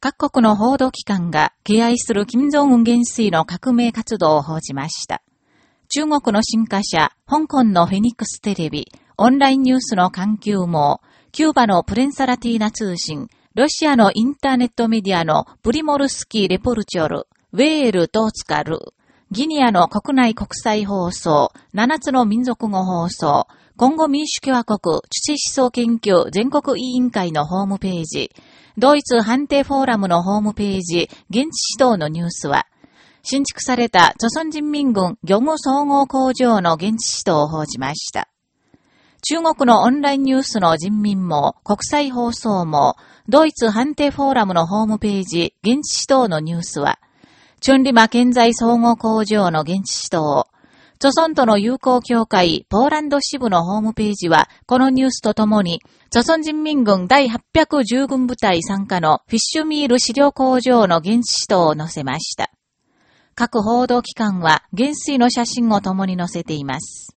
各国の報道機関が敬愛する金正恩元帥の革命活動を報じました。中国の新華社、香港のフェニックステレビ、オンラインニュースの環球網、キューバのプレンサラティーナ通信、ロシアのインターネットメディアのプリモルスキー・レポルチョル、ウェール・トーツカル、ギニアの国内国際放送、7つの民族語放送、今後民主共和国土思想研究全国委員会のホームページ、ドイツ判定フォーラムのホームページ、現地指導のニュースは、新築された著村人民軍漁務総合工場の現地指導を報じました。中国のオンラインニュースの人民も、国際放送も、ドイツ判定フォーラムのホームページ、現地指導のニュースは、チュンリマ建材総合工場の現地指導、著村との友好協会ポーランド支部のホームページは、このニュースとともに、著村人民軍第810軍部隊参加のフィッシュミール資料工場の現地指導を載せました。各報道機関は、原水の写真を共に載せています。